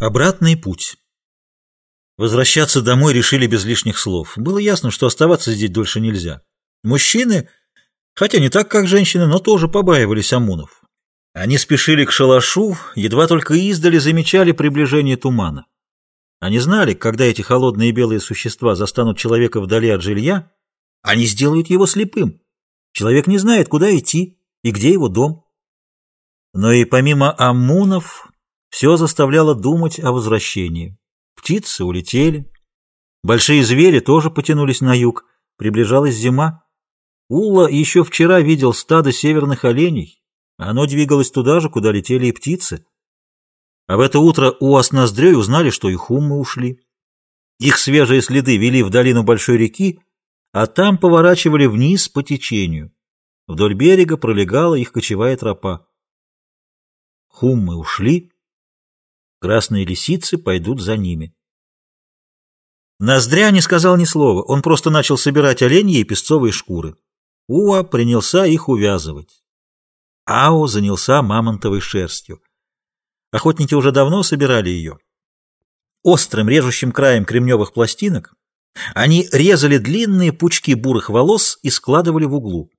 Обратный путь. Возвращаться домой решили без лишних слов. Было ясно, что оставаться здесь дольше нельзя. Мужчины, хотя не так, как женщины, но тоже побаивались Амунов. Они спешили к шалашу, едва только издали замечали приближение тумана. Они знали, когда эти холодные белые существа застанут человека вдали от жилья, они сделают его слепым. Человек не знает, куда идти и где его дом. Но и помимо Амунов все заставляло думать о возвращении. Птицы улетели. Большие звери тоже потянулись на юг. Приближалась зима. Ула еще вчера видел стадо северных оленей. Оно двигалось туда же, куда летели и птицы. А в это утро Уа с Ноздрёй узнали, что и хуммы ушли. Их свежие следы вели в долину большой реки, а там поворачивали вниз по течению. Вдоль берега пролегала их кочевая тропа. Хуммы ушли, Красные лисицы пойдут за ними. Ноздря не сказал ни слова, он просто начал собирать оленьи и песцовые шкуры. Уа принялся их увязывать. Ао занялся мамонтовой шерстью. Охотники уже давно собирали ее. Острым режущим краем кремневых пластинок они резали длинные пучки бурых волос и складывали в углу.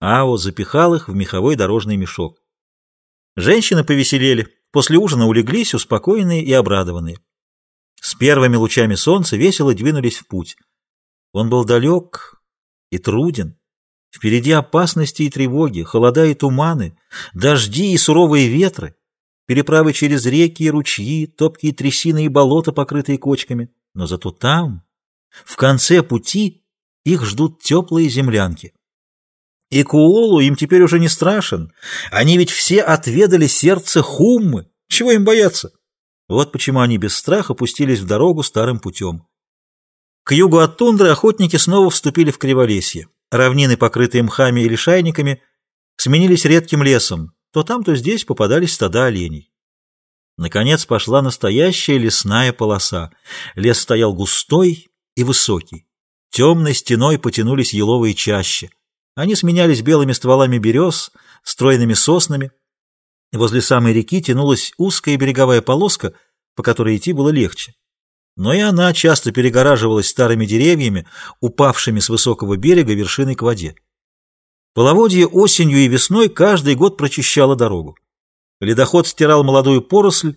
Ао запихал их в меховой дорожный мешок. Женщины повеселели. После ужина улеглись, успокоенные и обрадованные. С первыми лучами солнца весело двинулись в путь. Он был далек и труден. Впереди опасности и тревоги, холода и туманы, дожди и суровые ветры, переправы через реки и ручьи, топкие трясины и болота, покрытые кочками. Но зато там, в конце пути, их ждут теплые землянки. И Куолу им теперь уже не страшен. Они ведь все отведали сердце Хуммы. Чего им бояться? Вот почему они без страха пустились в дорогу старым путем. К югу от тундры охотники снова вступили в Криволесье. Равнины, покрытые мхами или шайниками, сменились редким лесом. То там, то здесь попадались стада оленей. Наконец пошла настоящая лесная полоса. Лес стоял густой и высокий. Темной стеной потянулись еловые чащи. Они сменялись белыми стволами берез, стройными соснами. Возле самой реки тянулась узкая береговая полоска, по которой идти было легче. Но и она часто перегораживалась старыми деревьями, упавшими с высокого берега вершиной к воде. Половодье осенью и весной каждый год прочищало дорогу. Ледоход стирал молодую поросль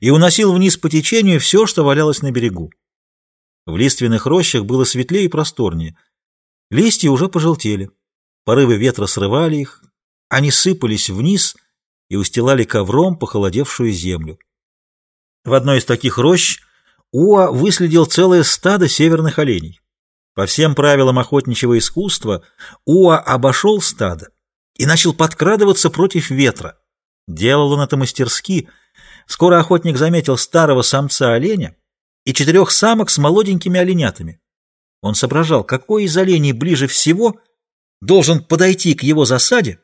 и уносил вниз по течению все, что валялось на берегу. В лиственных рощах было светлее и просторнее. Листья уже пожелтели. Порывы ветра срывали их, они сыпались вниз и устилали ковром похолодевшую землю. В одной из таких рощ Уа выследил целое стадо северных оленей. По всем правилам охотничьего искусства Уа обошел стадо и начал подкрадываться против ветра. Делал он это мастерски. Скоро охотник заметил старого самца оленя и четырех самок с молоденькими оленятами. Он соображал, какой из оленей ближе всего — должен подойти к его засаде,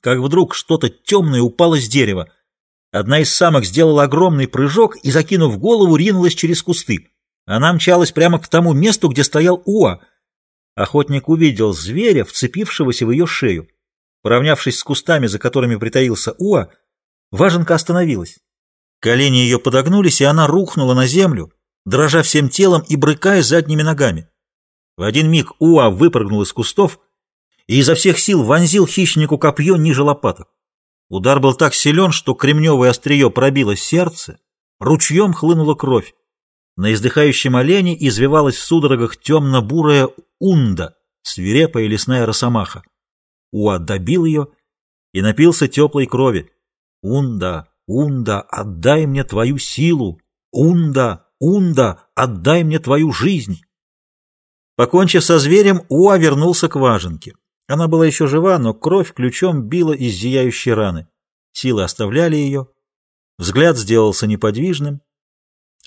как вдруг что-то темное упало с дерева. Одна из самок сделала огромный прыжок и, закинув голову, ринулась через кусты. Она мчалась прямо к тому месту, где стоял Уа. Охотник увидел зверя, вцепившегося в ее шею. Поравнявшись с кустами, за которыми притаился Уа, важенка остановилась. Колени ее подогнулись, и она рухнула на землю, дрожа всем телом и брыкая задними ногами. В один миг Уа выпрыгнул из кустов — и изо всех сил вонзил хищнику копье ниже лопаток. Удар был так силен, что кремневое острие пробило сердце, ручьем хлынула кровь. На издыхающем олене извивалась в судорогах темно-бурая унда, свирепая лесная росомаха. Уа добил ее и напился теплой крови. «Унда, Унда, отдай мне твою силу! Унда, Унда, отдай мне твою жизнь!» Покончив со зверем, Уа вернулся к важенке. Она была еще жива, но кровь ключом била из зияющей раны. Силы оставляли ее. Взгляд сделался неподвижным.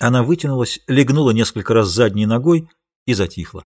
Она вытянулась, легнула несколько раз задней ногой и затихла.